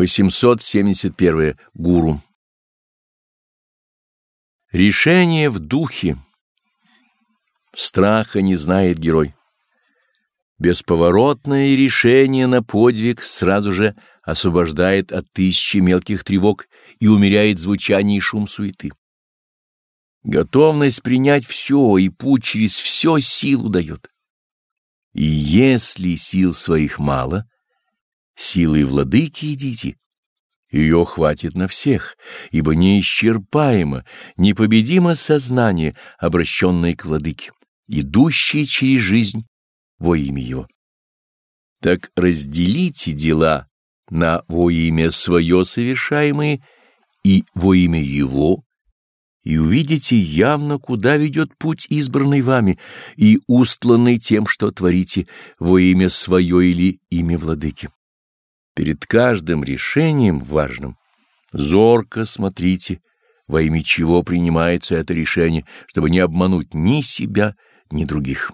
871. Гуру. Решение в духе. Страха не знает герой. Бесповоротное решение на подвиг сразу же освобождает от тысячи мелких тревог и умеряет звучание и шум суеты. Готовность принять все и путь через все силу дает. И если сил своих мало, силой владыки идите. Ее хватит на всех, ибо неисчерпаемо, непобедимо сознание, обращенное к владыке, идущее через жизнь во имя его. Так разделите дела на во имя свое совершаемые и во имя его, и увидите явно, куда ведет путь, избранный вами, и устланный тем, что творите во имя свое или имя владыки. Перед каждым решением важным зорко смотрите, во имя чего принимается это решение, чтобы не обмануть ни себя, ни других.